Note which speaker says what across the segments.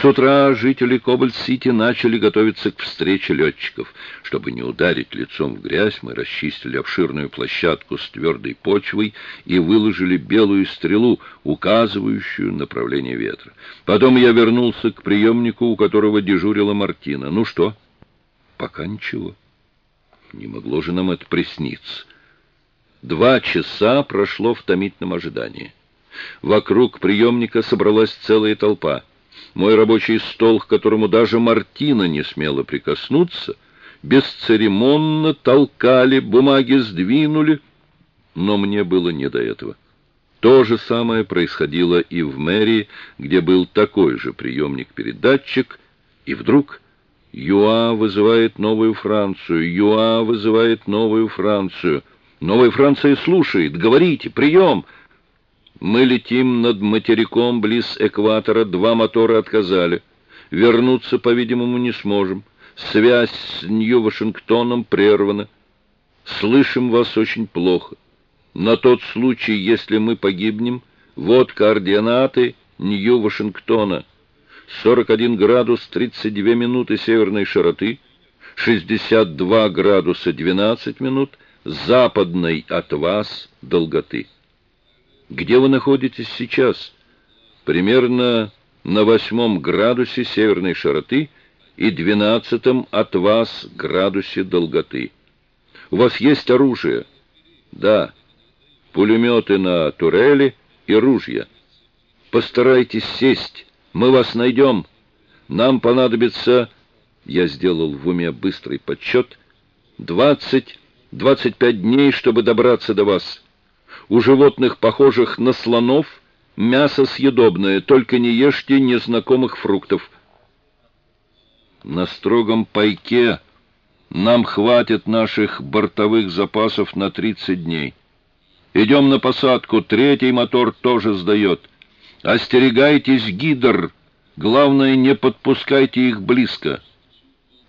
Speaker 1: С утра жители Кобальт-Сити начали готовиться к встрече летчиков. Чтобы не ударить лицом в грязь, мы расчистили обширную площадку с твердой почвой и выложили белую стрелу, указывающую направление ветра. Потом я вернулся к приемнику, у которого дежурила Мартина. «Ну что?» «Пока ничего». Не могло же нам это присниться. Два часа прошло в томительном ожидании. Вокруг приемника собралась целая толпа. Мой рабочий стол, к которому даже Мартина не смела прикоснуться, бесцеремонно толкали, бумаги сдвинули, но мне было не до этого. То же самое происходило и в мэрии, где был такой же приемник-передатчик, и вдруг Юа вызывает новую Францию, Юа вызывает новую Францию. Новая Франция слушает, говорите, прием! Мы летим над материком близ экватора, два мотора отказали. Вернуться, по-видимому, не сможем. Связь с Нью-Вашингтоном прервана. Слышим вас очень плохо. На тот случай, если мы погибнем, вот координаты Нью-Вашингтона. 41 градус 32 минуты северной широты, 62 градуса 12 минут западной от вас долготы. Где вы находитесь сейчас? Примерно на восьмом градусе северной широты и двенадцатом от вас градусе долготы. У вас есть оружие? Да. Пулеметы на турели и ружья. Постарайтесь сесть. Мы вас найдем. Нам понадобится... Я сделал в уме быстрый подсчет. Двадцать, двадцать пять дней, чтобы добраться до вас. У животных, похожих на слонов, мясо съедобное, только не ешьте незнакомых фруктов. На строгом пайке нам хватит наших бортовых запасов на 30 дней. Идем на посадку, третий мотор тоже сдает. Остерегайтесь гидр, главное, не подпускайте их близко.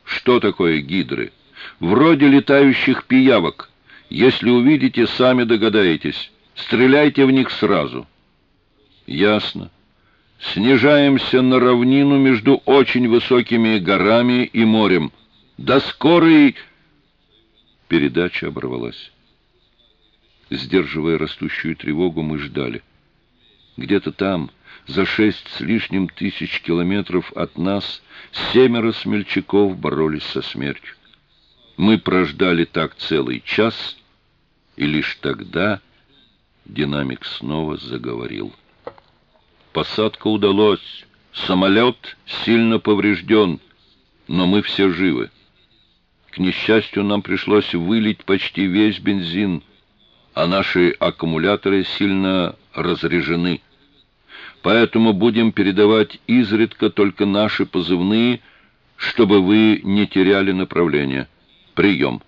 Speaker 1: Что такое гидры? Вроде летающих пиявок. Если увидите, сами догадаетесь. Стреляйте в них сразу. Ясно. Снижаемся на равнину между очень высокими горами и морем. До скорой... Передача оборвалась. Сдерживая растущую тревогу, мы ждали. Где-то там, за шесть с лишним тысяч километров от нас, семеро смельчаков боролись со смертью. Мы прождали так целый час, и лишь тогда динамик снова заговорил. Посадка удалась, самолет сильно поврежден, но мы все живы. К несчастью, нам пришлось вылить почти весь бензин, а наши аккумуляторы сильно разряжены. Поэтому будем передавать изредка только наши позывные, чтобы вы не теряли направление. Прием.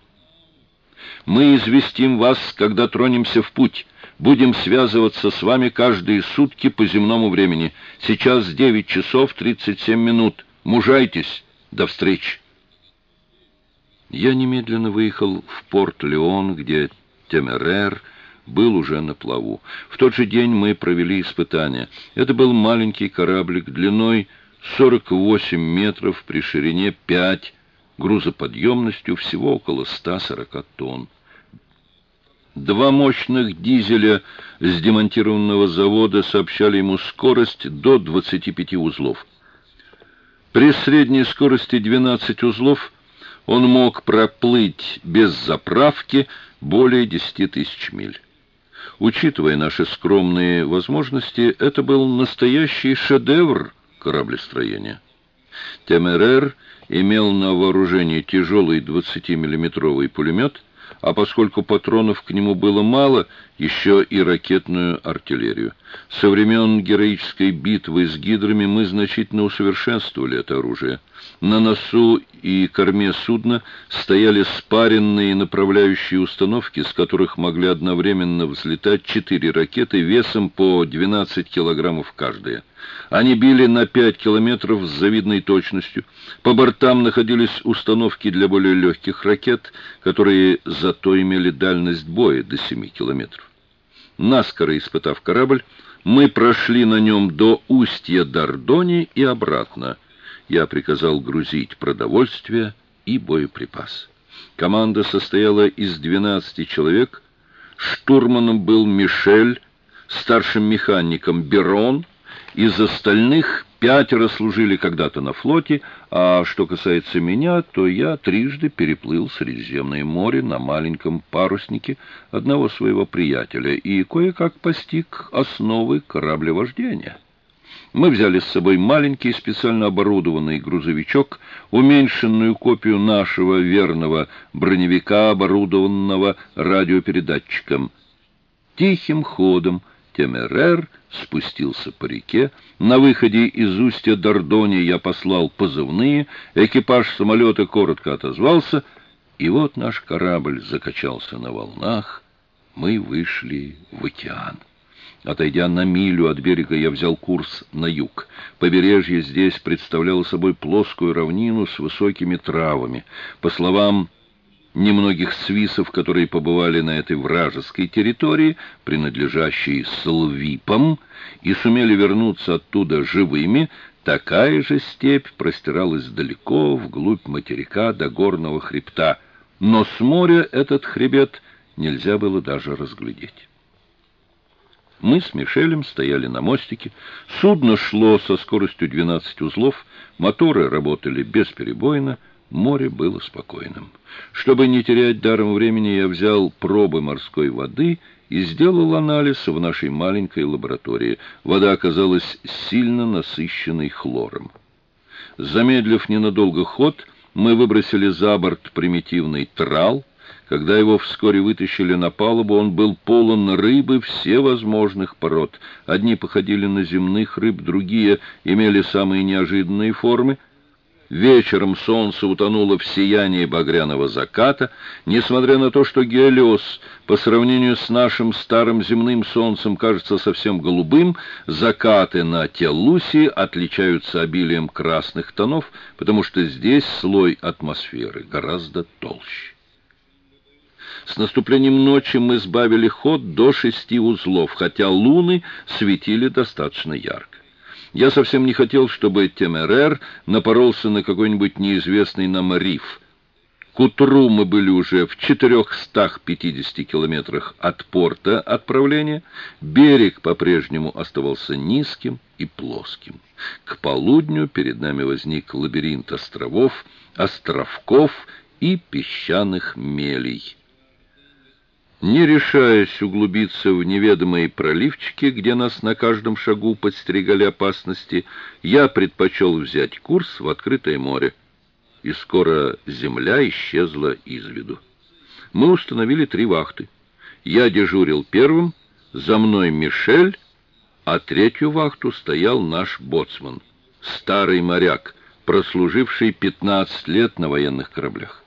Speaker 1: Мы известим вас, когда тронемся в путь. Будем связываться с вами каждые сутки по земному времени. Сейчас 9 часов 37 минут. Мужайтесь. До встречи. Я немедленно выехал в порт Леон, где Темерер был уже на плаву. В тот же день мы провели испытания. Это был маленький кораблик длиной 48 метров при ширине 5 грузоподъемностью всего около 140 тонн. Два мощных дизеля с демонтированного завода сообщали ему скорость до 25 узлов. При средней скорости 12 узлов он мог проплыть без заправки более 10 тысяч миль. Учитывая наши скромные возможности, это был настоящий шедевр кораблестроения. Темерер имел на вооружении тяжелый 20-миллиметровый пулемет, а поскольку патронов к нему было мало, еще и ракетную артиллерию. Со времен героической битвы с гидрами мы значительно усовершенствовали это оружие. На носу и корме судна стояли спаренные направляющие установки, с которых могли одновременно взлетать четыре ракеты весом по 12 килограммов каждая. Они били на 5 километров с завидной точностью. По бортам находились установки для более легких ракет, которые зато имели дальность боя до 7 километров. Наскоро испытав корабль, Мы прошли на нем до устья Дордони и обратно. Я приказал грузить продовольствие и боеприпас. Команда состояла из 12 человек. Штурманом был Мишель, старшим механиком Берон, из остальных пятеро служили когда-то на флоте, а что касается меня, то я трижды переплыл Средиземное море на маленьком паруснике одного своего приятеля и кое-как постиг основы кораблевождения. Мы взяли с собой маленький специально оборудованный грузовичок, уменьшенную копию нашего верного броневика, оборудованного радиопередатчиком. Тихим ходом Темерер спустился по реке. На выходе из устья Дордони я послал позывные, экипаж самолета коротко отозвался, и вот наш корабль закачался на волнах, мы вышли в океан. Отойдя на милю от берега, я взял курс на юг. Побережье здесь представляло собой плоскую равнину с высокими травами. По словам немногих свисов, которые побывали на этой вражеской территории, принадлежащей Слвипам, и сумели вернуться оттуда живыми, такая же степь простиралась далеко, вглубь материка до горного хребта, но с моря этот хребет нельзя было даже разглядеть. Мы с Мишелем стояли на мостике. Судно шло со скоростью 12 узлов, моторы работали бесперебойно, море было спокойным. Чтобы не терять даром времени, я взял пробы морской воды и сделал анализ в нашей маленькой лаборатории. Вода оказалась сильно насыщенной хлором. Замедлив ненадолго ход, мы выбросили за борт примитивный трал, когда его вскоре вытащили на палубу, он был полон рыбы всевозможных пород. Одни походили на земных рыб, другие имели самые неожиданные формы. Вечером солнце утонуло в сиянии багряного заката, несмотря на то, что Гелиос по сравнению с нашим старым земным солнцем кажется совсем голубым, закаты на Теллусии отличаются обилием красных тонов, потому что здесь слой атмосферы гораздо толще. С наступлением ночи мы сбавили ход до шести узлов, хотя луны светили достаточно ярко. Я совсем не хотел, чтобы Темерер напоролся на какой-нибудь неизвестный нам риф. К утру мы были уже в 450 километрах от порта отправления. Берег по-прежнему оставался низким и плоским. К полудню перед нами возник лабиринт островов, островков и песчаных мелей. Не решаясь углубиться в неведомые проливчики, где нас на каждом шагу подстерегали опасности, я предпочел взять курс в открытое море. И скоро земля исчезла из виду. Мы установили три вахты. Я дежурил первым, за мной Мишель, а третью вахту стоял наш боцман, старый моряк, прослуживший 15 лет на военных кораблях.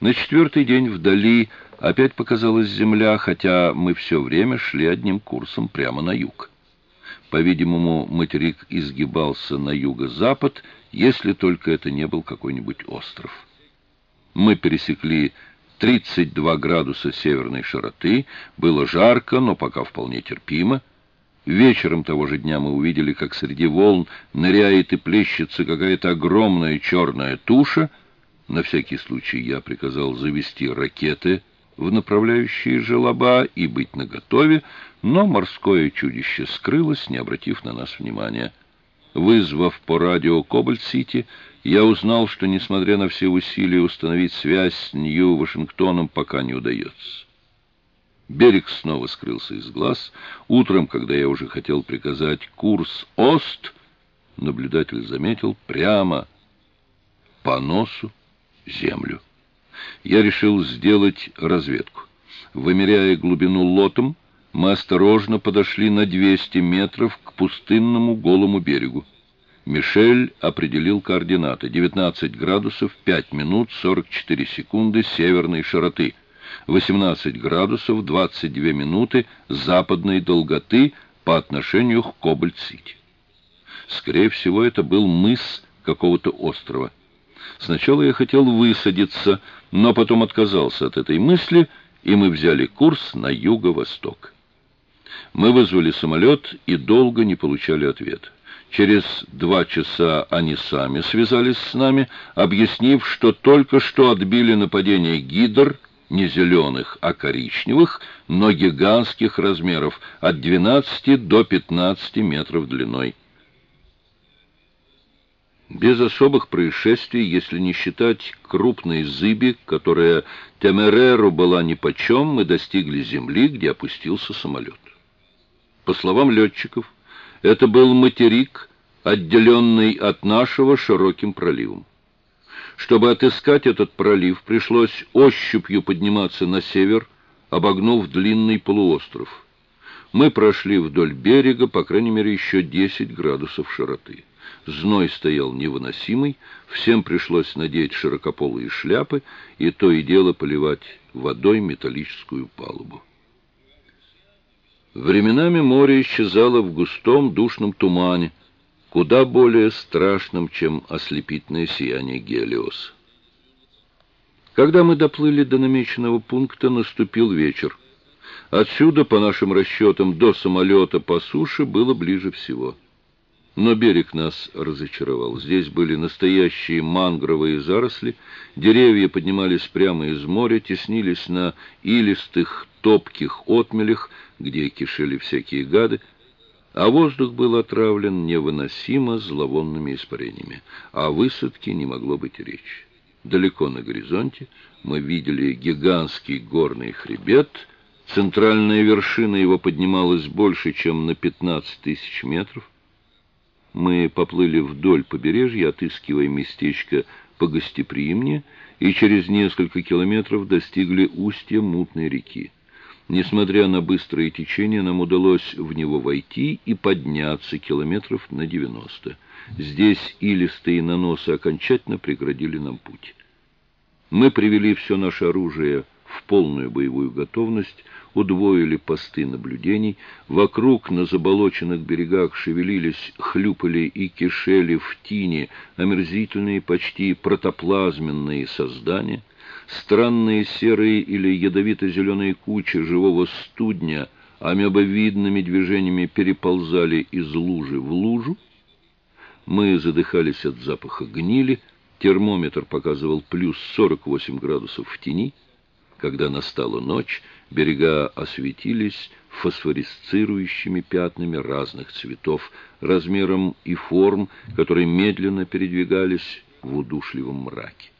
Speaker 1: На четвертый день вдали Опять показалась земля, хотя мы все время шли одним курсом прямо на юг. По-видимому, материк изгибался на юго-запад, если только это не был какой-нибудь остров. Мы пересекли 32 градуса северной широты, было жарко, но пока вполне терпимо. Вечером того же дня мы увидели, как среди волн ныряет и плещется какая-то огромная черная туша. На всякий случай я приказал завести ракеты в направляющие желоба и быть наготове, но морское чудище скрылось, не обратив на нас внимания. Вызвав по радио Кобальт-Сити, я узнал, что, несмотря на все усилия установить связь с Нью-Вашингтоном, пока не удается. Берег снова скрылся из глаз. Утром, когда я уже хотел приказать курс «Ост», наблюдатель заметил прямо по носу землю я решил сделать разведку. Вымеряя глубину лотом, мы осторожно подошли на 200 метров к пустынному голому берегу. Мишель определил координаты. 19 градусов 5 минут 44 секунды северной широты. 18 градусов 22 минуты западной долготы по отношению к Кобальт-Сити. Скорее всего, это был мыс какого-то острова. Сначала я хотел высадиться, но потом отказался от этой мысли, и мы взяли курс на юго-восток. Мы вызвали самолет и долго не получали ответа. Через два часа они сами связались с нами, объяснив, что только что отбили нападение гидр, не зеленых, а коричневых, но гигантских размеров, от 12 до 15 метров длиной. Без особых происшествий, если не считать крупной зыби, которая Темереру была нипочем, мы достигли земли, где опустился самолет. По словам летчиков, это был материк, отделенный от нашего широким проливом. Чтобы отыскать этот пролив, пришлось ощупью подниматься на север, обогнув длинный полуостров. Мы прошли вдоль берега, по крайней мере, еще 10 градусов широты. Зной стоял невыносимый, всем пришлось надеть широкополые шляпы и то и дело поливать водой металлическую палубу. Временами море исчезало в густом душном тумане, куда более страшном, чем ослепительное сияние Гелиоса. Когда мы доплыли до намеченного пункта, наступил вечер. Отсюда, по нашим расчетам, до самолета по суше было ближе всего. Но берег нас разочаровал. Здесь были настоящие мангровые заросли, деревья поднимались прямо из моря, теснились на илистых, топких отмелях, где кишели всякие гады, а воздух был отравлен невыносимо зловонными испарениями, а высадки не могло быть речи. Далеко на горизонте мы видели гигантский горный хребет, центральная вершина его поднималась больше, чем на 15 тысяч метров, мы поплыли вдоль побережья, отыскивая местечко погостеприимнее, и через несколько километров достигли устья мутной реки. Несмотря на быстрое течение, нам удалось в него войти и подняться километров на 90. Здесь илистые наносы окончательно преградили нам путь. Мы привели все наше оружие в полную боевую готовность, удвоили посты наблюдений, вокруг на заболоченных берегах шевелились, хлюпали и кишели в тине омерзительные, почти протоплазменные создания, странные серые или ядовито-зеленые кучи живого студня амебовидными движениями переползали из лужи в лужу. Мы задыхались от запаха гнили, термометр показывал плюс 48 градусов в тени, когда настала ночь, берега осветились фосфорисцирующими пятнами разных цветов, размером и форм, которые медленно передвигались в удушливом мраке.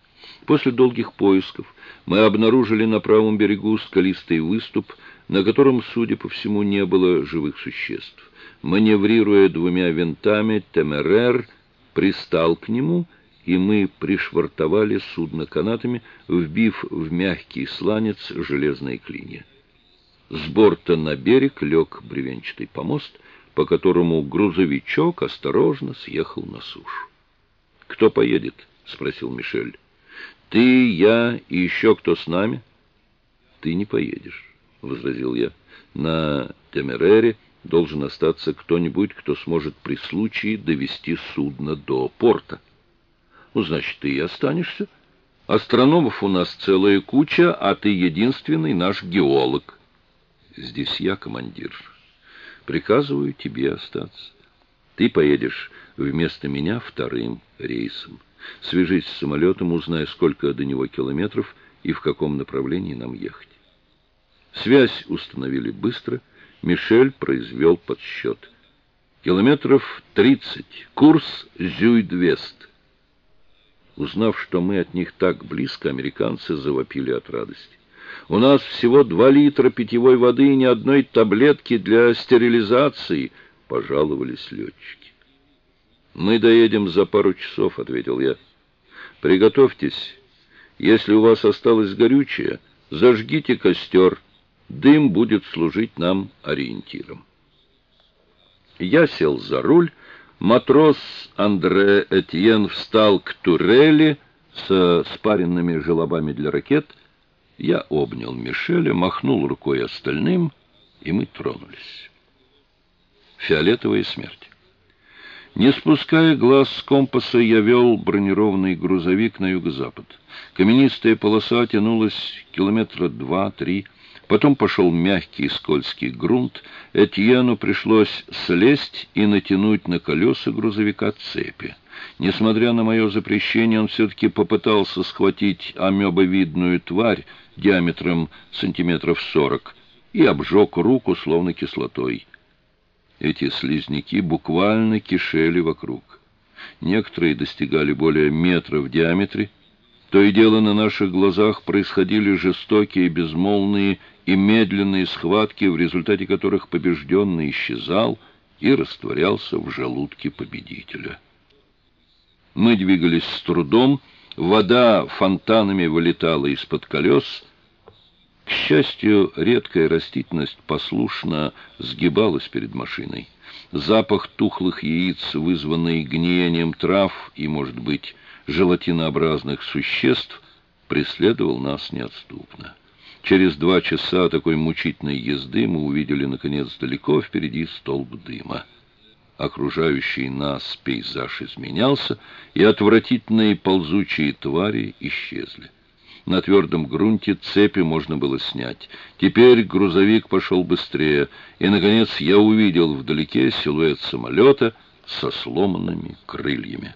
Speaker 1: После долгих поисков мы обнаружили на правом берегу скалистый выступ, на котором, судя по всему, не было живых существ. Маневрируя двумя винтами, Темерер пристал к нему и мы пришвартовали судно канатами, вбив в мягкий сланец железные клинья. С борта на берег лег бревенчатый помост, по которому грузовичок осторожно съехал на сушу. «Кто поедет?» — спросил Мишель. «Ты, я и еще кто с нами?» «Ты не поедешь», — возразил я. «На Темерере должен остаться кто-нибудь, кто сможет при случае довести судно до порта». Ну, значит, ты и останешься. Астрономов у нас целая куча, а ты единственный наш геолог. Здесь я командир. Приказываю тебе остаться. Ты поедешь вместо меня вторым рейсом. Свяжись с самолетом, узнай, сколько до него километров и в каком направлении нам ехать. Связь установили быстро. Мишель произвел подсчет. Километров тридцать. Курс Зюйд-Вест. Узнав, что мы от них так близко, американцы завопили от радости. «У нас всего два литра питьевой воды и ни одной таблетки для стерилизации», — пожаловались летчики. «Мы доедем за пару часов», — ответил я. «Приготовьтесь. Если у вас осталось горючее, зажгите костер. Дым будет служить нам ориентиром». Я сел за руль, Матрос Андре Этьен встал к турели с спаренными желобами для ракет. Я обнял Мишеля, махнул рукой остальным, и мы тронулись. Фиолетовая смерть. Не спуская глаз с компаса, я вел бронированный грузовик на юго-запад. Каменистая полоса тянулась километра два-три, Потом пошел мягкий скользкий грунт. Этьену пришлось слезть и натянуть на колеса грузовика цепи. Несмотря на мое запрещение, он все-таки попытался схватить амебовидную тварь диаметром сантиметров сорок и обжег руку словно кислотой. Эти слизняки буквально кишели вокруг. Некоторые достигали более метра в диаметре. То и дело на наших глазах происходили жестокие, безмолвные и медленные схватки, в результате которых побежденный исчезал и растворялся в желудке победителя. Мы двигались с трудом, вода фонтанами вылетала из-под колес. К счастью, редкая растительность послушно сгибалась перед машиной. Запах тухлых яиц, вызванный гниением трав и, может быть, желатинообразных существ, преследовал нас неотступно. Через два часа такой мучительной езды мы увидели, наконец, далеко впереди столб дыма. Окружающий нас пейзаж изменялся, и отвратительные ползучие твари исчезли. На твердом грунте цепи можно было снять. Теперь грузовик пошел быстрее, и, наконец, я увидел вдалеке силуэт самолета со сломанными крыльями.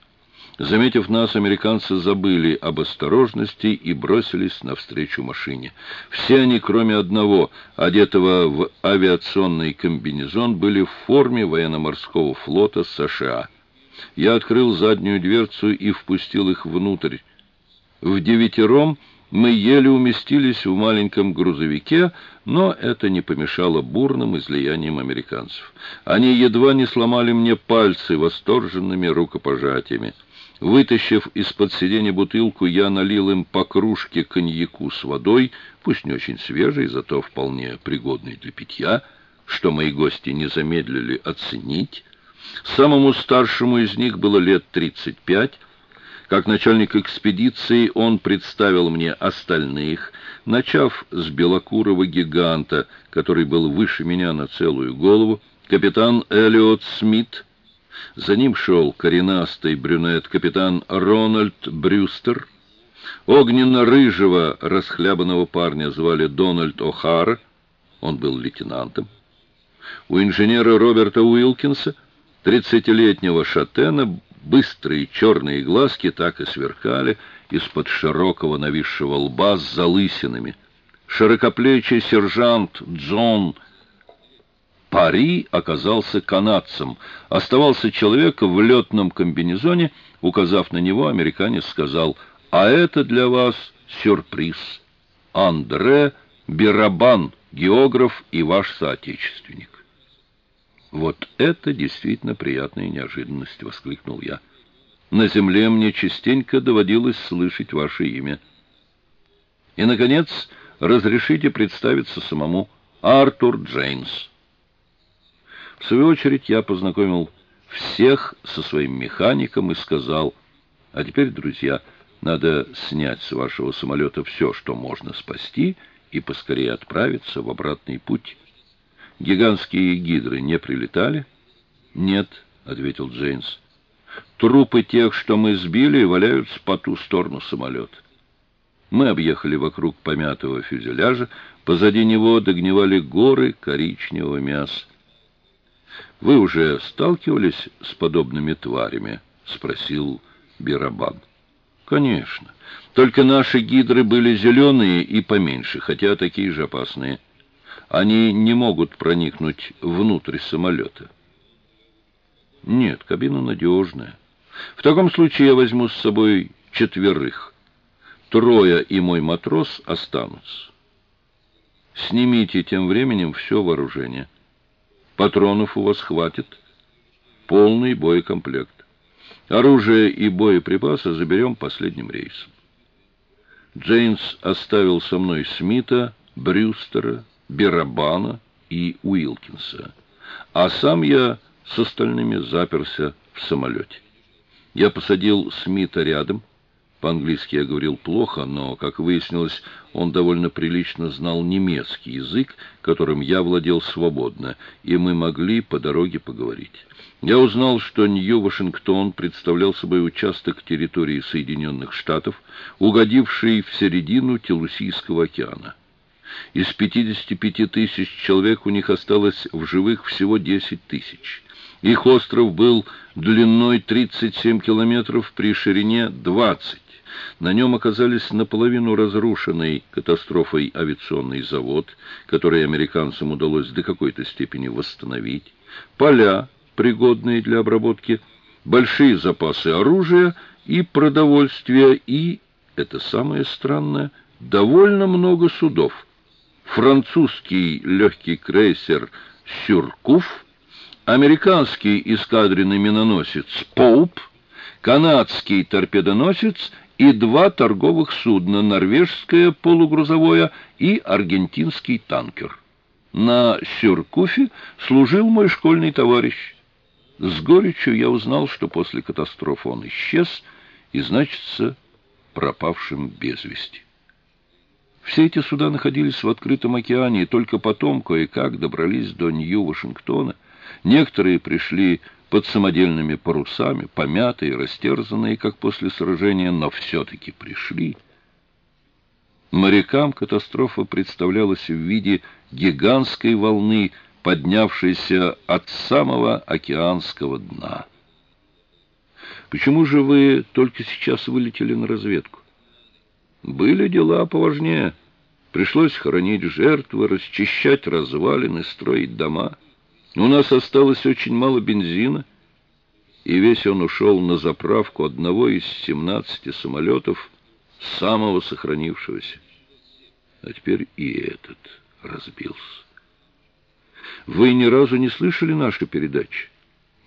Speaker 1: Заметив нас, американцы забыли об осторожности и бросились навстречу машине. Все они, кроме одного, одетого в авиационный комбинезон, были в форме военно-морского флота США. Я открыл заднюю дверцу и впустил их внутрь. В девятером мы еле уместились в маленьком грузовике, но это не помешало бурным излияниям американцев. Они едва не сломали мне пальцы восторженными рукопожатиями. Вытащив из-под сиденья бутылку, я налил им по кружке коньяку с водой, пусть не очень свежей, зато вполне пригодной для питья, что мои гости не замедлили оценить. Самому старшему из них было лет тридцать пять. Как начальник экспедиции он представил мне остальных, начав с белокурого гиганта, который был выше меня на целую голову, капитан Эллиот Смит — за ним шел коренастый брюнет-капитан Рональд Брюстер. Огненно-рыжего расхлябанного парня звали Дональд О'Хара. Он был лейтенантом. У инженера Роберта Уилкинса, тридцатилетнего шатена, быстрые черные глазки так и сверкали из-под широкого нависшего лба с залысинами. Широкоплечий сержант Джон Пари оказался канадцем. Оставался человек в летном комбинезоне. Указав на него, американец сказал, «А это для вас сюрприз. Андре Бирабан, географ и ваш соотечественник». «Вот это действительно приятная неожиданность!» — воскликнул я. «На земле мне частенько доводилось слышать ваше имя». «И, наконец, разрешите представиться самому. Артур Джеймс». В свою очередь я познакомил всех со своим механиком и сказал, а теперь, друзья, надо снять с вашего самолета все, что можно спасти, и поскорее отправиться в обратный путь. Гигантские гидры не прилетали? Нет, ответил Джейнс. Трупы тех, что мы сбили, валяются по ту сторону самолета. Мы объехали вокруг помятого фюзеляжа, позади него догнивали горы коричневого мяса. «Вы уже сталкивались с подобными тварями?» — спросил Бирабан. «Конечно. Только наши гидры были зеленые и поменьше, хотя такие же опасные. Они не могут проникнуть внутрь самолета». «Нет, кабина надежная. В таком случае я возьму с собой четверых. Трое и мой матрос останутся. Снимите тем временем все вооружение». Патронов у вас хватит. Полный боекомплект. Оружие и боеприпасы заберем последним рейсом. Джейнс оставил со мной Смита, Брюстера, Берабана и Уилкинса, а сам я с остальными заперся в самолете. Я посадил Смита рядом, по-английски я говорил плохо, но, как выяснилось, он довольно прилично знал немецкий язык, которым я владел свободно, и мы могли по дороге поговорить. Я узнал, что Нью-Вашингтон представлял собой участок территории Соединенных Штатов, угодивший в середину Телусийского океана. Из 55 тысяч человек у них осталось в живых всего 10 тысяч. Их остров был длиной 37 километров при ширине 20. На нем оказались наполовину разрушенный катастрофой авиационный завод, который американцам удалось до какой-то степени восстановить, поля, пригодные для обработки, большие запасы оружия и продовольствия и, это самое странное, довольно много судов. Французский легкий крейсер «Сюркуф», американский эскадренный миноносец «Поуп», канадский торпедоносец и два торговых судна, норвежское полугрузовое и аргентинский танкер. На Сюркуфе служил мой школьный товарищ. С горечью я узнал, что после катастрофы он исчез и, значится, пропавшим без вести. Все эти суда находились в открытом океане, и только потом кое-как добрались до Нью-Вашингтона. Некоторые пришли под самодельными парусами, помятые, растерзанные, как после сражения, но все-таки пришли. Морякам катастрофа представлялась в виде гигантской волны, поднявшейся от самого океанского дна. «Почему же вы только сейчас вылетели на разведку?» «Были дела поважнее. Пришлось хоронить жертвы, расчищать развалины, строить дома». У нас осталось очень мало бензина, и весь он ушел на заправку одного из семнадцати самолетов, самого сохранившегося. А теперь и этот разбился. Вы ни разу не слышали наши передачи?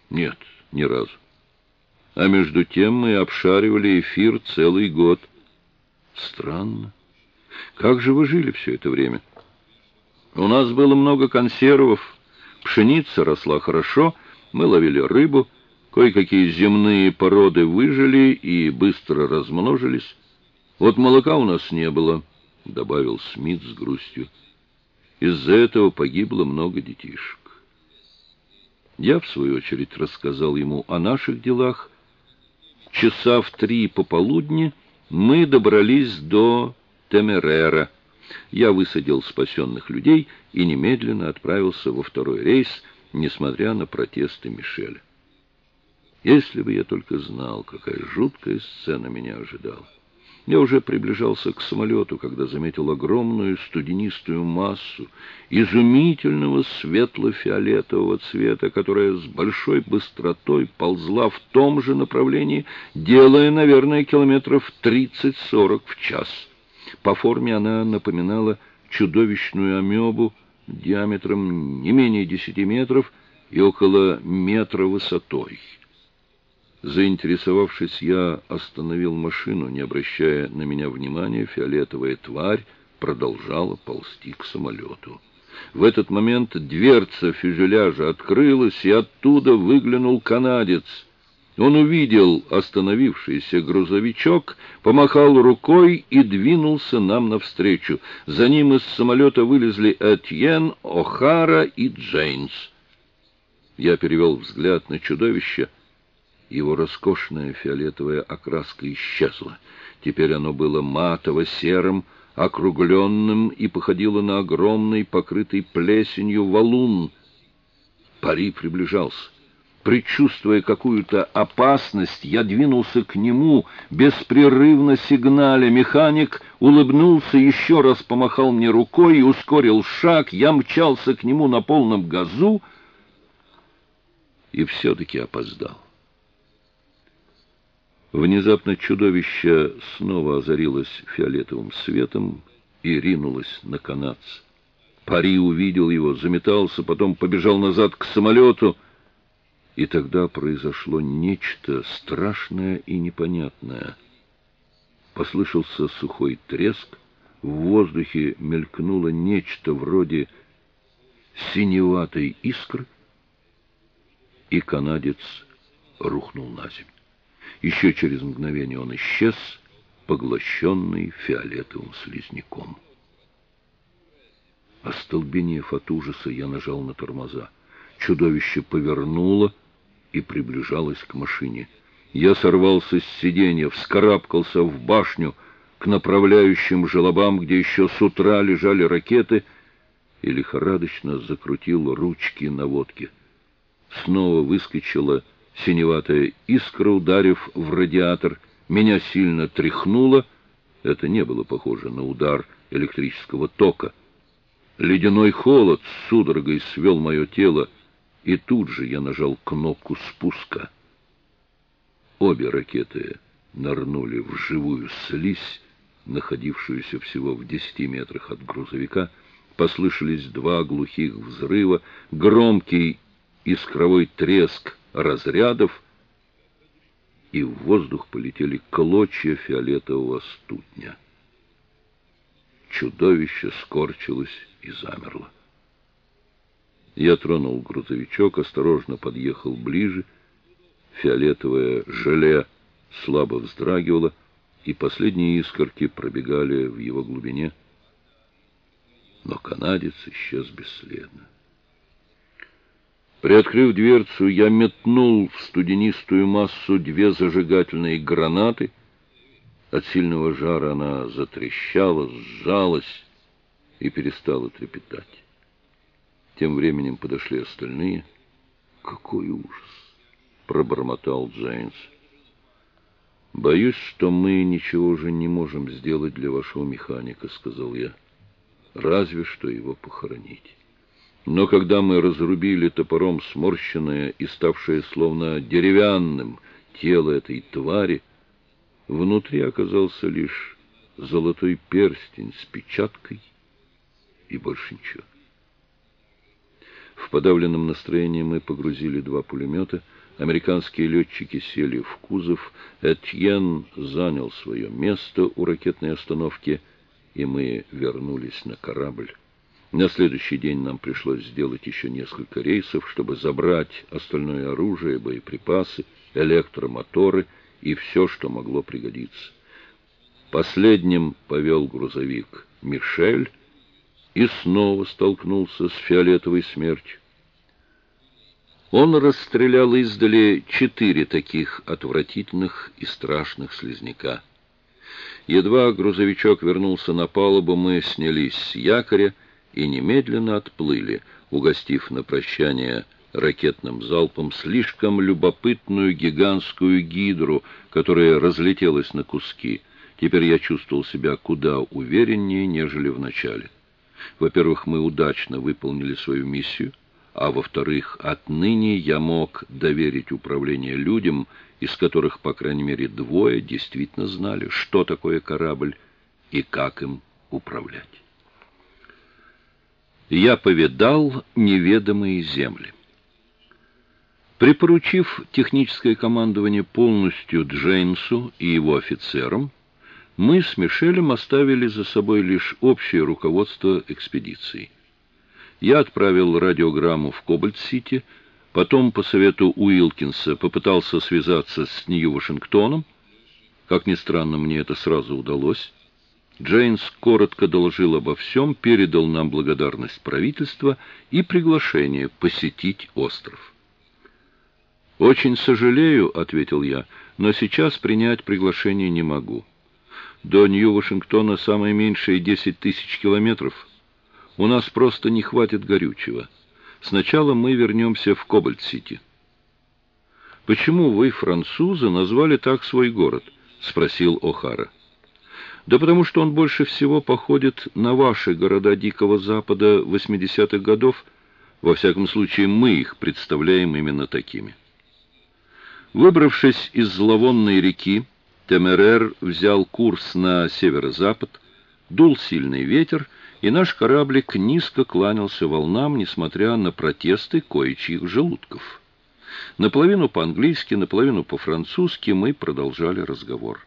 Speaker 1: Нет, ни разу. А между тем мы обшаривали эфир целый год. Странно. Как же вы жили все это время? У нас было много консервов, Пшеница росла хорошо, мы ловили рыбу, кое-какие земные породы выжили и быстро размножились. Вот молока у нас не было, — добавил Смит с грустью. Из-за этого погибло много детишек. Я, в свою очередь, рассказал ему о наших делах. Часа в три пополудни мы добрались до Темерера — я высадил спасенных людей и немедленно отправился во второй рейс, несмотря на протесты Мишеля. Если бы я только знал, какая жуткая сцена меня ожидала. Я уже приближался к самолету, когда заметил огромную студенистую массу изумительного светло-фиолетового цвета, которая с большой быстротой ползла в том же направлении, делая, наверное, километров 30-40 в час. По форме она напоминала чудовищную амебу диаметром не менее десяти метров и около метра высотой. Заинтересовавшись, я остановил машину, не обращая на меня внимания, фиолетовая тварь продолжала ползти к самолету. В этот момент дверца фюзеляжа открылась, и оттуда выглянул канадец — он увидел остановившийся грузовичок, помахал рукой и двинулся нам навстречу. За ним из самолета вылезли Этьен, О'Хара и Джейнс. Я перевел взгляд на чудовище. Его роскошная фиолетовая окраска исчезла. Теперь оно было матово-серым, округленным и походило на огромный, покрытый плесенью валун. Пари приближался. Предчувствуя какую-то опасность, я двинулся к нему, беспрерывно сигналя. Механик улыбнулся, еще раз помахал мне рукой и ускорил шаг. Я мчался к нему на полном газу и все-таки опоздал. Внезапно чудовище снова озарилось фиолетовым светом и ринулось на канадца. Пари увидел его, заметался, потом побежал назад к самолету — и тогда произошло нечто страшное и непонятное. Послышался сухой треск, в воздухе мелькнуло нечто вроде синеватой искры, и канадец рухнул на землю. Еще через мгновение он исчез, поглощенный фиолетовым слизняком. Остолбенев от ужаса, я нажал на тормоза. Чудовище повернуло, и приближалась к машине. Я сорвался с сиденья, вскарабкался в башню. к направляющим желобам, где еще с утра лежали ракеты, и лихорадочно закрутил ручки наводки. Снова выскочила синеватая искра, ударив в радиатор. Меня сильно тряхнуло. Это не было похоже на удар электрического тока. Ледяной холод с судорогой свел мое тело, и тут же я нажал кнопку спуска. Обе ракеты нырнули в живую слизь, находившуюся всего в десяти метрах от грузовика. Послышались два глухих взрыва, громкий искровой треск разрядов, и в воздух полетели клочья фиолетового студня. Чудовище скорчилось и замерло. Я тронул грузовичок, осторожно подъехал ближе. Фиолетовое желе слабо вздрагивало, и последние искорки пробегали в его глубине. Но канадец исчез бесследно. Приоткрыв дверцу, я метнул в студенистую массу две зажигательные гранаты. От сильного жара она затрещала, сжалась и перестала трепетать. Тем временем подошли остальные. «Какой ужас!» — пробормотал Джейнс. «Боюсь, что мы ничего уже не можем сделать для вашего механика», — сказал я. «Разве что его похоронить». Но когда мы разрубили топором сморщенное и ставшее словно деревянным тело этой твари, внутри оказался лишь золотой перстень с печаткой и больше ничего. В подавленном настроении мы погрузили два пулемета — Американские летчики сели в кузов, Этьен занял свое место у ракетной остановки, и мы вернулись на корабль. На следующий день нам пришлось сделать еще несколько рейсов, чтобы забрать остальное оружие, боеприпасы, электромоторы и все, что могло пригодиться. Последним повел грузовик Мишель и снова столкнулся с фиолетовой смертью. Он расстрелял издали четыре таких отвратительных и страшных слизняка. Едва грузовичок вернулся на палубу, мы снялись с якоря и немедленно отплыли, угостив на прощание ракетным залпом слишком любопытную гигантскую гидру, которая разлетелась на куски. Теперь я чувствовал себя куда увереннее, нежели в начале. Во-первых, мы удачно выполнили свою миссию — а во-вторых, отныне я мог доверить управление людям, из которых, по крайней мере, двое действительно знали, что такое корабль и как им управлять. Я повидал неведомые земли. Припоручив техническое командование полностью Джеймсу и его офицерам, мы с Мишелем оставили за собой лишь общее руководство экспедицией. Я отправил радиограмму в Кобальт-Сити, потом по совету Уилкинса попытался связаться с Нью-Вашингтоном. Как ни странно, мне это сразу удалось. Джейнс коротко доложил обо всем, передал нам благодарность правительства и приглашение посетить остров. «Очень сожалею», — ответил я, — «но сейчас принять приглашение не могу. До Нью-Вашингтона самое меньшее десять тысяч километров». У нас просто не хватит горючего. Сначала мы вернемся в Кобальт-Сити». «Почему вы, французы, назвали так свой город?» — спросил О'Хара. «Да потому что он больше всего походит на ваши города Дикого Запада 80-х годов. Во всяком случае, мы их представляем именно такими». Выбравшись из зловонной реки, Темерер взял курс на северо-запад, дул сильный ветер, и наш кораблик низко кланялся волнам, несмотря на протесты кое-чьих желудков. Наполовину по-английски, наполовину по-французски мы продолжали разговор.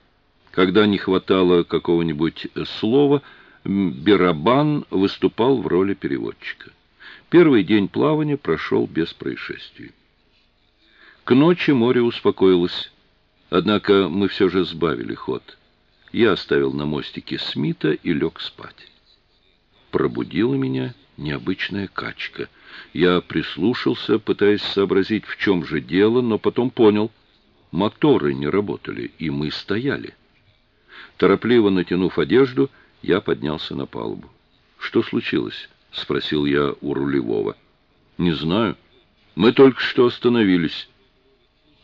Speaker 1: Когда не хватало какого-нибудь слова, Берабан выступал в роли переводчика. Первый день плавания прошел без происшествий. К ночи море успокоилось, однако мы все же сбавили ход. Я оставил на мостике Смита и лег спать пробудила меня необычная качка. Я прислушался, пытаясь сообразить, в чем же дело, но потом понял. Моторы не работали, и мы стояли. Торопливо натянув одежду, я поднялся на палубу. «Что случилось?» — спросил я у рулевого. «Не знаю. Мы только что остановились».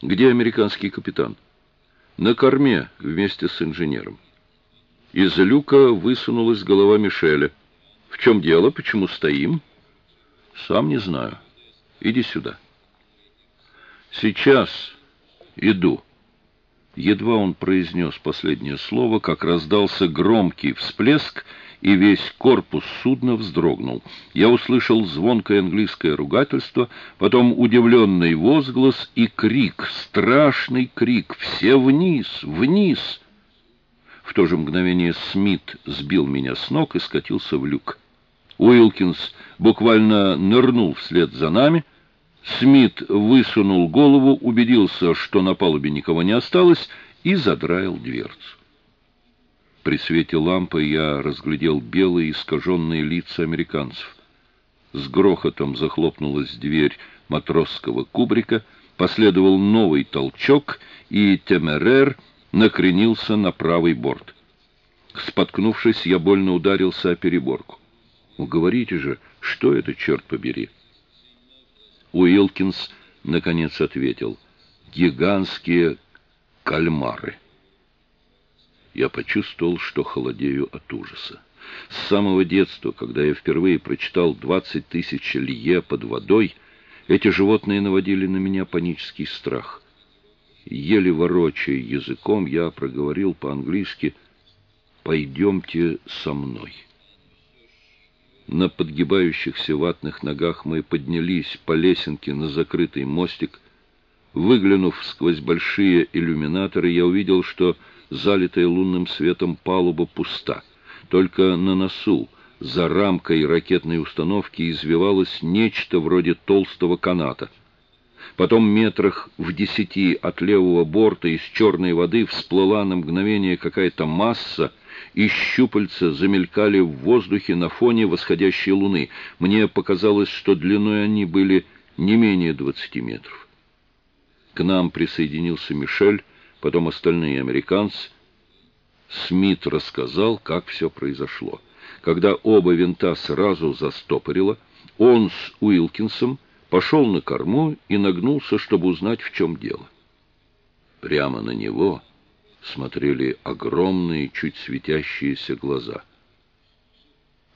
Speaker 1: «Где американский капитан?» «На корме вместе с инженером». Из люка высунулась голова Мишеля. «В чем дело? Почему стоим?» «Сам не знаю. Иди сюда». «Сейчас иду». Едва он произнес последнее слово, как раздался громкий всплеск, и весь корпус судна вздрогнул. Я услышал звонкое английское ругательство, потом удивленный возглас и крик, страшный крик «Все вниз! Вниз!» В то же мгновение Смит сбил меня с ног и скатился в люк. Уилкинс буквально нырнул вслед за нами. Смит высунул голову, убедился, что на палубе никого не осталось, и задраил дверцу. При свете лампы я разглядел белые искаженные лица американцев. С грохотом захлопнулась дверь матросского кубрика, последовал новый толчок, и Темерер накренился на правый борт. Споткнувшись, я больно ударился о переборку. «Говорите же, что это, черт побери?» Уилкинс наконец ответил. «Гигантские кальмары». Я почувствовал, что холодею от ужаса. С самого детства, когда я впервые прочитал «Двадцать тысяч лье под водой», эти животные наводили на меня панический страх. Еле ворочая языком, я проговорил по-английски «Пойдемте со мной». На подгибающихся ватных ногах мы поднялись по лесенке на закрытый мостик. Выглянув сквозь большие иллюминаторы, я увидел, что залитая лунным светом палуба пуста. Только на носу, за рамкой ракетной установки, извивалось нечто вроде толстого каната. Потом метрах в десяти от левого борта из черной воды всплыла на мгновение какая-то масса, и щупальца замелькали в воздухе на фоне восходящей луны. Мне показалось, что длиной они были не менее двадцати метров. К нам присоединился Мишель, потом остальные американцы. Смит рассказал, как все произошло. Когда оба винта сразу застопорило, он с Уилкинсом пошел на корму и нагнулся, чтобы узнать, в чем дело. Прямо на него смотрели огромные, чуть светящиеся глаза.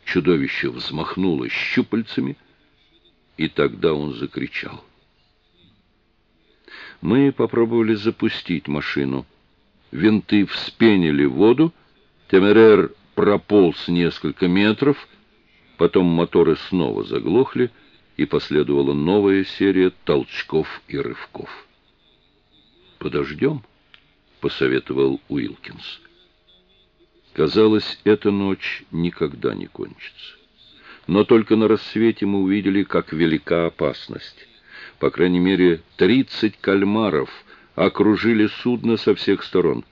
Speaker 1: Чудовище взмахнуло щупальцами, и тогда он закричал — мы попробовали запустить машину. Винты вспенили воду, Темерер прополз несколько метров, потом моторы снова заглохли, и последовала новая серия толчков и рывков. «Подождем», — посоветовал Уилкинс. Казалось, эта ночь никогда не кончится. Но только на рассвете мы увидели, как велика опасность по крайней мере, 30 кальмаров окружили судно со всех сторон.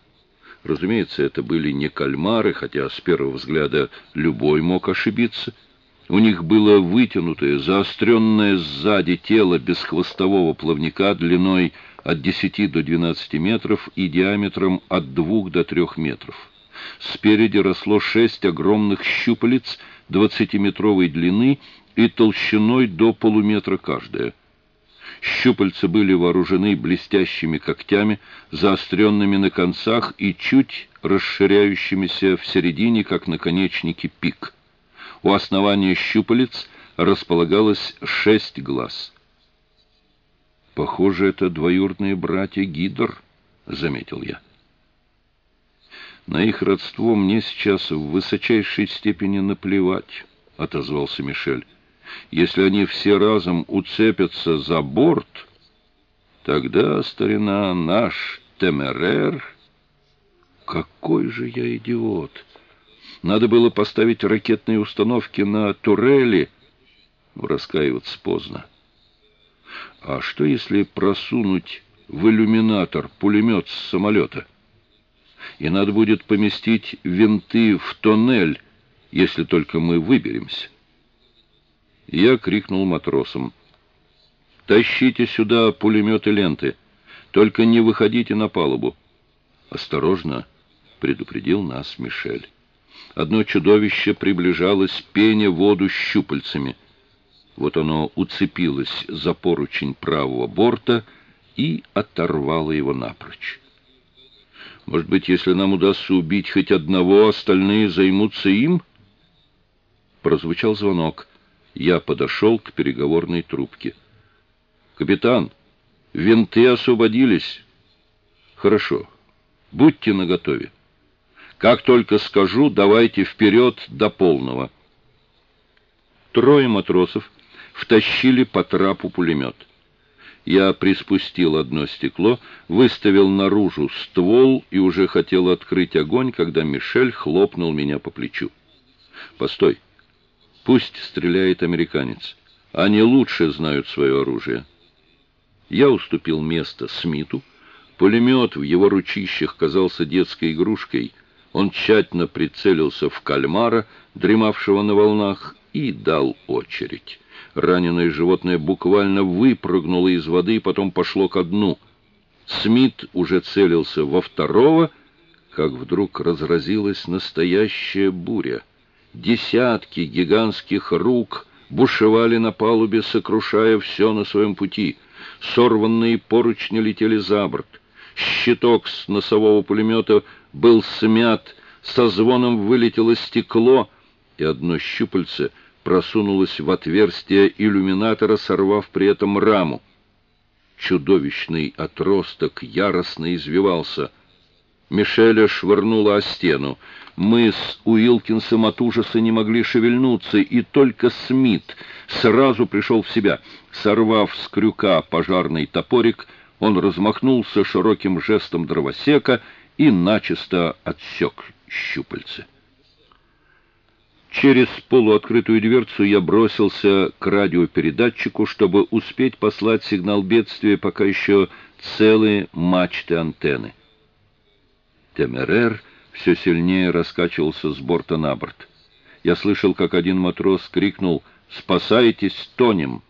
Speaker 1: Разумеется, это были не кальмары, хотя с первого взгляда любой мог ошибиться. У них было вытянутое, заостренное сзади тело без хвостового плавника длиной от 10 до 12 метров и диаметром от 2 до 3 метров. Спереди росло шесть огромных щупалец 20-метровой длины и толщиной до полуметра каждая. Щупальца были вооружены блестящими когтями, заостренными на концах и чуть расширяющимися в середине, как наконечники пик. У основания щупалец располагалось шесть глаз. «Похоже, это двоюродные братья Гидр», — заметил я. «На их родство мне сейчас в высочайшей степени наплевать», — отозвался Мишель. Если они все разом уцепятся за борт, тогда, старина, наш Темерер... Какой же я идиот! Надо было поставить ракетные установки на турели. Раскаиваться поздно. А что, если просунуть в иллюминатор пулемет с самолета? И надо будет поместить винты в тоннель, если только мы выберемся. Я крикнул матросам. «Тащите сюда пулеметы ленты. Только не выходите на палубу. Осторожно, предупредил нас Мишель. Одно чудовище приближалось, пеня воду щупальцами. Вот оно уцепилось за поручень правого борта и оторвало его напрочь. Может быть, если нам удастся убить хоть одного, остальные займутся им? Прозвучал звонок. Я подошел к переговорной трубке. «Капитан, винты освободились». «Хорошо. Будьте наготове. Как только скажу, давайте вперед до полного». Трое матросов втащили по трапу пулемет. Я приспустил одно стекло, выставил наружу ствол и уже хотел открыть огонь, когда Мишель хлопнул меня по плечу. «Постой! Пусть стреляет американец. Они лучше знают свое оружие». Я уступил место Смиту. Пулемет в его ручищах казался детской игрушкой. Он тщательно прицелился в кальмара, дремавшего на волнах, и дал очередь. Раненое животное буквально выпрыгнуло из воды и потом пошло ко дну. Смит уже целился во второго, как вдруг разразилась настоящая буря. Десятки гигантских рук бушевали на палубе, сокрушая все на своем пути. Сорванные поручни летели за борт. Щиток с носового пулемета был смят, со звоном вылетело стекло, и одно щупальце — просунулась в отверстие иллюминатора, сорвав при этом раму. Чудовищный отросток яростно извивался. Мишеля швырнула о стену. Мы с Уилкинсом от ужаса не могли шевельнуться, и только Смит сразу пришел в себя. Сорвав с крюка пожарный топорик, он размахнулся широким жестом дровосека и начисто отсек щупальце. Через полуоткрытую дверцу я бросился к радиопередатчику, чтобы успеть послать сигнал бедствия, пока еще целые мачты антенны. Темерер все сильнее раскачивался с борта на борт. Я слышал, как один матрос крикнул «Спасайтесь, тонем!».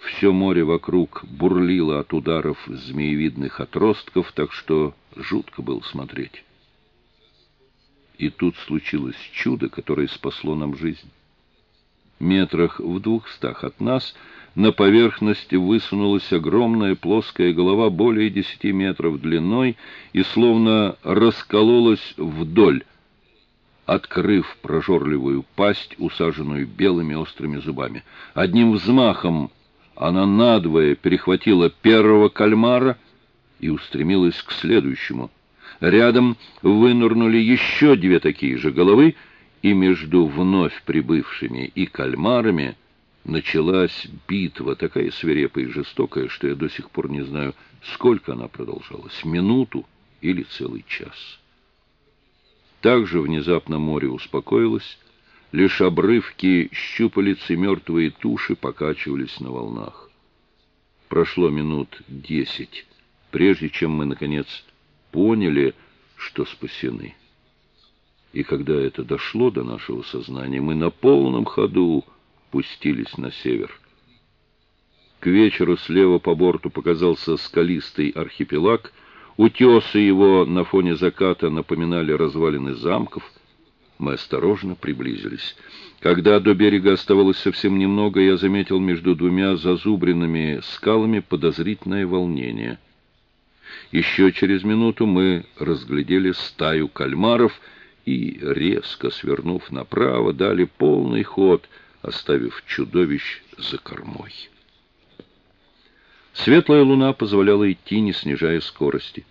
Speaker 1: Все море вокруг бурлило от ударов змеевидных отростков, так что жутко было смотреть. И тут случилось чудо, которое спасло нам жизнь. Метрах в двухстах от нас на поверхности высунулась огромная плоская голова более десяти метров длиной и словно раскололась вдоль, открыв прожорливую пасть, усаженную белыми острыми зубами. Одним взмахом она надвое перехватила первого кальмара и устремилась к следующему — Рядом вынырнули еще две такие же головы, и между вновь прибывшими и кальмарами началась битва, такая свирепая и жестокая, что я до сих пор не знаю, сколько она продолжалась, минуту или целый час. Также внезапно море успокоилось, лишь обрывки щупалец и мертвые туши покачивались на волнах. Прошло минут десять, прежде чем мы, наконец, поняли, что спасены. И когда это дошло до нашего сознания, мы на полном ходу пустились на север. К вечеру слева по борту показался скалистый архипелаг. Утесы его на фоне заката напоминали развалины замков. Мы осторожно приблизились. Когда до берега оставалось совсем немного, я заметил между двумя зазубренными скалами подозрительное волнение — еще через минуту мы разглядели стаю кальмаров и, резко свернув направо, дали полный ход, оставив чудовищ за кормой. Светлая луна позволяла идти, не снижая скорости.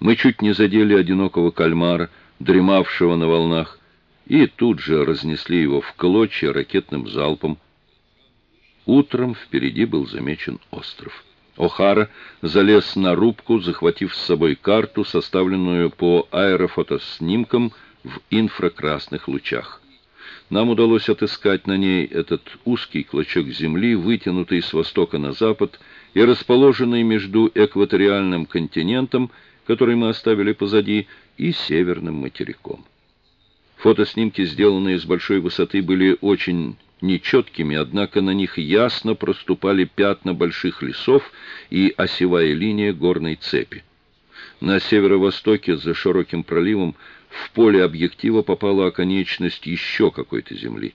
Speaker 1: Мы чуть не задели одинокого кальмара, дремавшего на волнах, и тут же разнесли его в клочья ракетным залпом. Утром впереди был замечен остров. О'Хара залез на рубку, захватив с собой карту, составленную по аэрофотоснимкам в инфракрасных лучах. Нам удалось отыскать на ней этот узкий клочок земли, вытянутый с востока на запад и расположенный между экваториальным континентом, который мы оставили позади, и северным материком. Фотоснимки, сделанные с большой высоты, были очень нечеткими, однако на них ясно проступали пятна больших лесов и осевая линия горной цепи. На северо-востоке, за широким проливом, в поле объектива попала оконечность еще какой-то земли.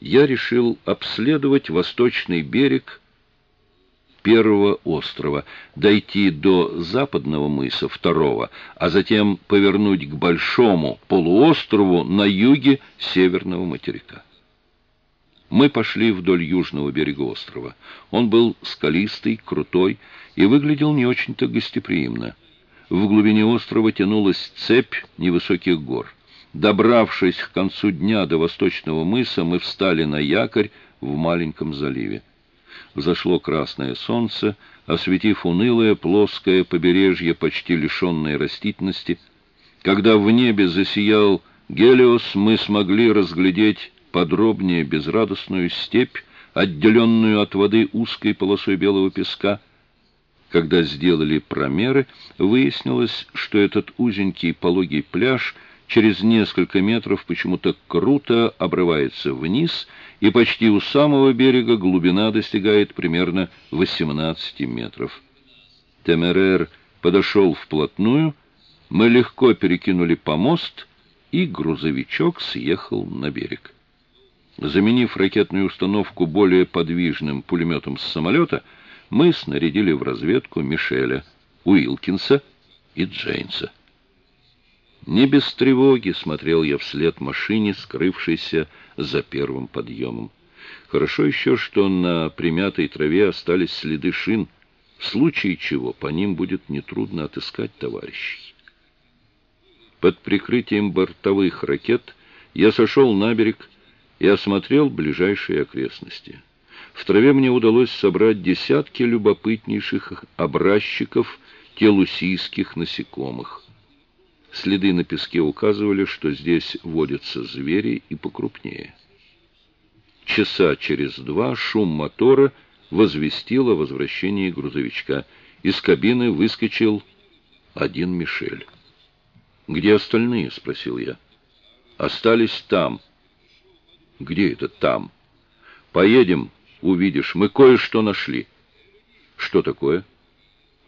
Speaker 1: Я решил обследовать восточный берег первого острова, дойти до западного мыса второго, а затем повернуть к большому полуострову на юге северного материка. Мы пошли вдоль южного берега острова. Он был скалистый, крутой и выглядел не очень-то гостеприимно. В глубине острова тянулась цепь невысоких гор. Добравшись к концу дня до восточного мыса, мы встали на якорь в маленьком заливе. Взошло красное солнце, осветив унылое плоское побережье, почти лишенное растительности. Когда в небе засиял Гелиос, мы смогли разглядеть подробнее безрадостную степь, отделенную от воды узкой полосой белого песка. Когда сделали промеры, выяснилось, что этот узенький пологий пляж через несколько метров почему-то круто обрывается вниз, и почти у самого берега глубина достигает примерно 18 метров. Темерер подошел вплотную, мы легко перекинули помост, и грузовичок съехал на берег. Заменив ракетную установку более подвижным пулеметом с самолета, мы снарядили в разведку Мишеля, Уилкинса и Джейнса. Не без тревоги смотрел я вслед машине, скрывшейся за первым подъемом. Хорошо еще, что на примятой траве остались следы шин, в случае чего по ним будет нетрудно отыскать товарищей. Под прикрытием бортовых ракет я сошел на берег и осмотрел ближайшие окрестности. В траве мне удалось собрать десятки любопытнейших образчиков телусийских насекомых. Следы на песке указывали, что здесь водятся звери и покрупнее. Часа через два шум мотора возвестил о возвращении грузовичка. Из кабины выскочил один Мишель. «Где остальные?» — спросил я. «Остались там». Где это там? Поедем, увидишь. Мы кое-что нашли. Что такое?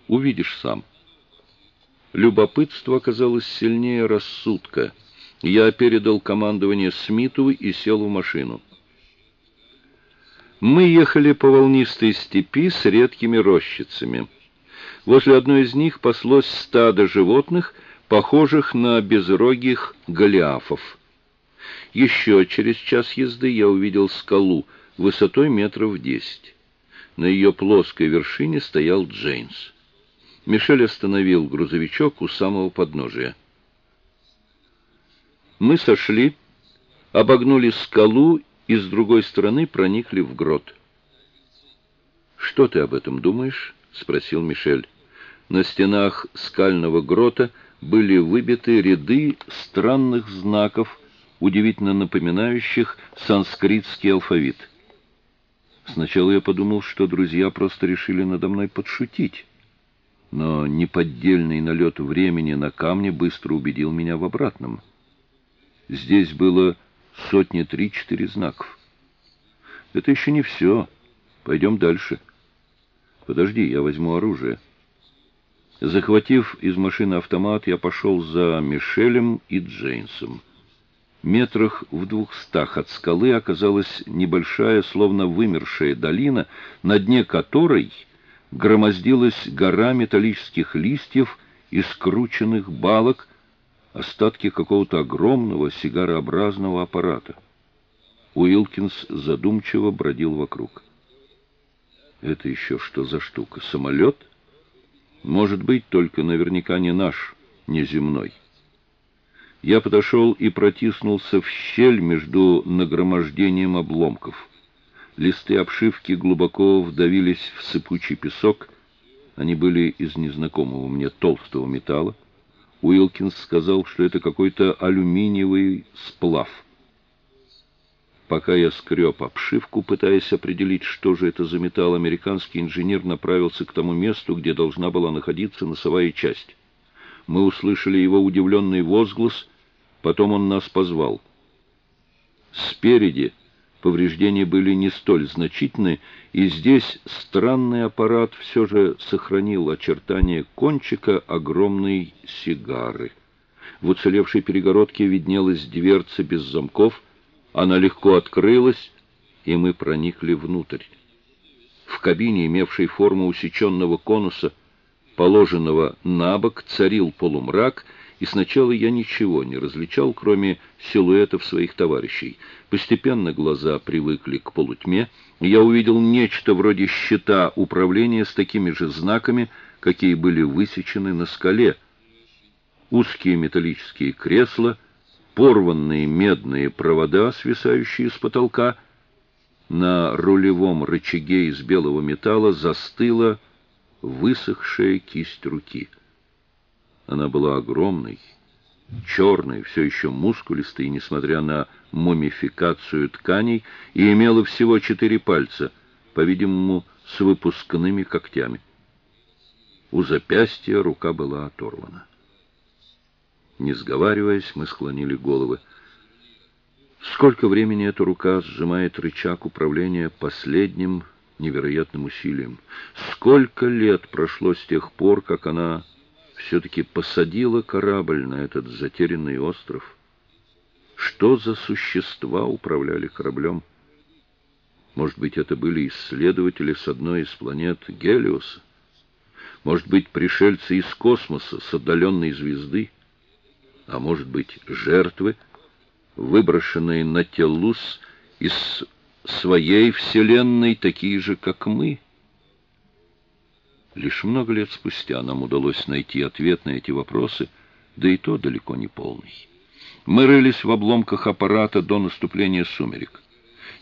Speaker 1: Увидишь сам. Любопытство оказалось сильнее рассудка. Я передал командование Смиту и сел в машину. Мы ехали по волнистой степи с редкими рощицами. Возле одной из них паслось стадо животных, похожих на безрогих голиафов. Еще через час езды я увидел скалу высотой метров десять. На ее плоской вершине стоял Джейнс. Мишель остановил грузовичок у самого подножия. Мы сошли, обогнули скалу и с другой стороны проникли в грот. «Что ты об этом думаешь?» — спросил Мишель. На стенах скального грота были выбиты ряды странных знаков, удивительно напоминающих санскритский алфавит. Сначала я подумал, что друзья просто решили надо мной подшутить, но неподдельный налет времени на камне быстро убедил меня в обратном. Здесь было сотни три-четыре знаков. Это еще не все. Пойдем дальше. Подожди, я возьму оружие. Захватив из машины автомат, я пошел за Мишелем и Джейнсом. Метрах в двухстах от скалы оказалась небольшая, словно вымершая долина, на дне которой громоздилась гора металлических листьев и скрученных балок, остатки какого-то огромного сигарообразного аппарата. Уилкинс задумчиво бродил вокруг. «Это еще что за штука? Самолет? Может быть, только наверняка не наш, не земной». Я подошел и протиснулся в щель между нагромождением обломков. Листы обшивки глубоко вдавились в сыпучий песок. Они были из незнакомого мне толстого металла. Уилкинс сказал, что это какой-то алюминиевый сплав. Пока я скреб обшивку, пытаясь определить, что же это за металл, американский инженер направился к тому месту, где должна была находиться носовая часть. Мы услышали его удивленный возглас — Потом он нас позвал. Спереди повреждения были не столь значительны, и здесь странный аппарат все же сохранил очертания кончика огромной сигары. В уцелевшей перегородке виднелась дверца без замков, она легко открылась, и мы проникли внутрь. В кабине, имевшей форму усеченного конуса, положенного на бок, царил полумрак, и сначала я ничего не различал, кроме силуэтов своих товарищей. Постепенно глаза привыкли к полутьме, и я увидел нечто вроде щита управления с такими же знаками, какие были высечены на скале. Узкие металлические кресла, порванные медные провода, свисающие с потолка. На рулевом рычаге из белого металла застыла высохшая кисть руки — она была огромной, черной, все еще мускулистой, несмотря на мумификацию тканей, и имела всего четыре пальца, по-видимому, с выпускными когтями. У запястья рука была оторвана. Не сговариваясь, мы склонили головы. Сколько времени эта рука сжимает рычаг управления последним невероятным усилием? Сколько лет прошло с тех пор, как она все-таки посадила корабль на этот затерянный остров. Что за существа управляли кораблем? Может быть, это были исследователи с одной из планет Гелиоса? Может быть, пришельцы из космоса, с отдаленной звезды? А может быть, жертвы, выброшенные на Теллус из своей вселенной, такие же, как мы — Лишь много лет спустя нам удалось найти ответ на эти вопросы, да и то далеко не полный. Мы рылись в обломках аппарата до наступления сумерек.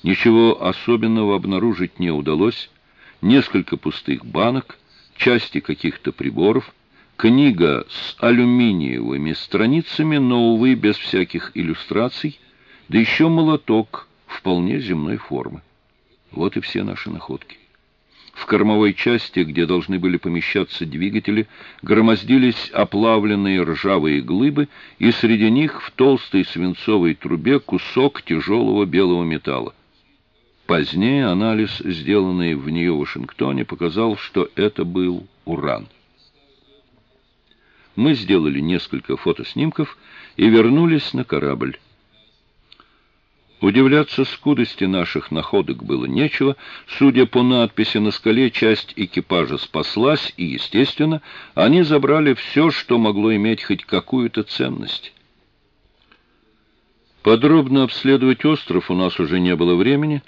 Speaker 1: Ничего особенного обнаружить не удалось. Несколько пустых банок, части каких-то приборов, книга с алюминиевыми страницами, но, увы, без всяких иллюстраций, да еще молоток вполне земной формы. Вот и все наши находки. В кормовой части, где должны были помещаться двигатели, громоздились оплавленные ржавые глыбы, и среди них в толстой свинцовой трубе кусок тяжелого белого металла. Позднее анализ, сделанный в Нью-Вашингтоне, показал, что это был уран. Мы сделали несколько фотоснимков и вернулись на корабль. Удивляться скудости наших находок было нечего. Судя по надписи на скале, часть экипажа спаслась, и, естественно, они забрали все, что могло иметь хоть какую-то ценность. Подробно обследовать остров у нас уже не было времени.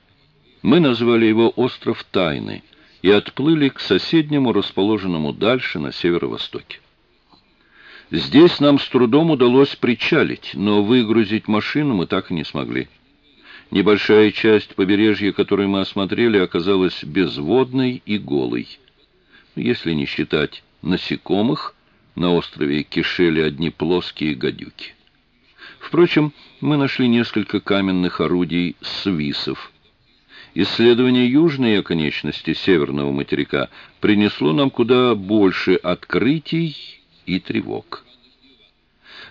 Speaker 1: Мы назвали его «Остров Тайны» и отплыли к соседнему, расположенному дальше, на северо-востоке. Здесь нам с трудом удалось причалить, но выгрузить машину мы так и не смогли. Небольшая часть побережья, которую мы осмотрели, оказалась безводной и голой. Если не считать насекомых, на острове кишели одни плоские гадюки. Впрочем, мы нашли несколько каменных орудий свисов. Исследование южной оконечности северного материка принесло нам куда больше открытий и тревог.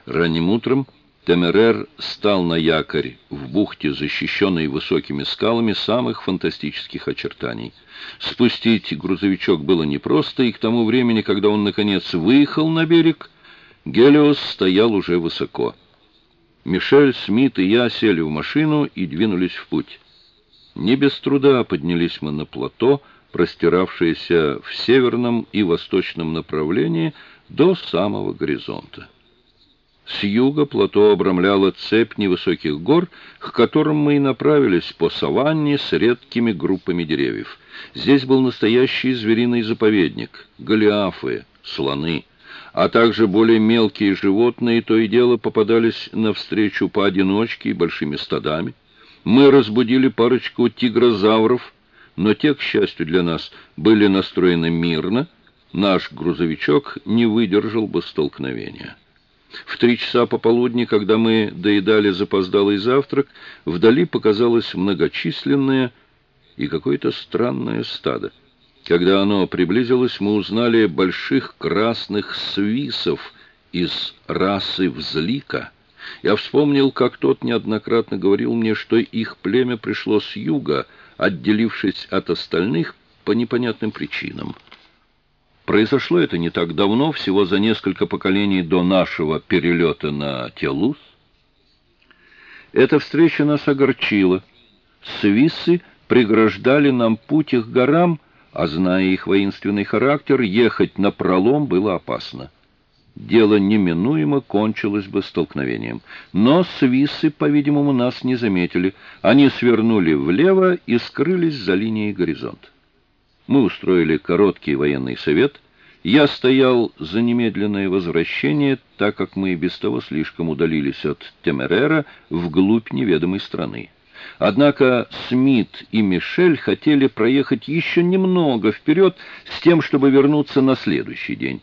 Speaker 1: Ранним утром Темерер стал на якорь в бухте, защищенной высокими скалами самых фантастических очертаний. Спустить грузовичок было непросто, и к тому времени, когда он, наконец, выехал на берег, Гелиос стоял уже высоко. Мишель, Смит и я сели в машину и двинулись в путь. Не без труда поднялись мы на плато, простиравшееся в северном и восточном направлении до самого горизонта. С юга плато обрамляла цепь невысоких гор, к которым мы и направились по саванне с редкими группами деревьев. Здесь был настоящий звериный заповедник, голиафы, слоны, а также более мелкие животные то и дело попадались навстречу поодиночке и большими стадами. Мы разбудили парочку тигрозавров, но те, к счастью для нас, были настроены мирно, наш грузовичок не выдержал бы столкновения. В три часа пополудни, когда мы доедали запоздалый завтрак, вдали показалось многочисленное и какое-то странное стадо. Когда оно приблизилось, мы узнали больших красных свисов из расы взлика Я вспомнил, как тот неоднократно говорил мне, что их племя пришло с юга, отделившись от остальных по непонятным причинам. Произошло это не так давно, всего за несколько поколений до нашего перелета на Телус. Эта встреча нас огорчила. Свиссы преграждали нам путь их горам, а, зная их воинственный характер, ехать на пролом было опасно. Дело неминуемо кончилось бы столкновением. Но свиссы, по-видимому, нас не заметили. Они свернули влево и скрылись за линией горизонта. Мы устроили короткий военный совет. Я стоял за немедленное возвращение, так как мы и без того слишком удалились от Темерера вглубь неведомой страны. Однако Смит и Мишель хотели проехать еще немного вперед с тем, чтобы вернуться на следующий день.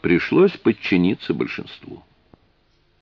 Speaker 1: Пришлось подчиниться большинству.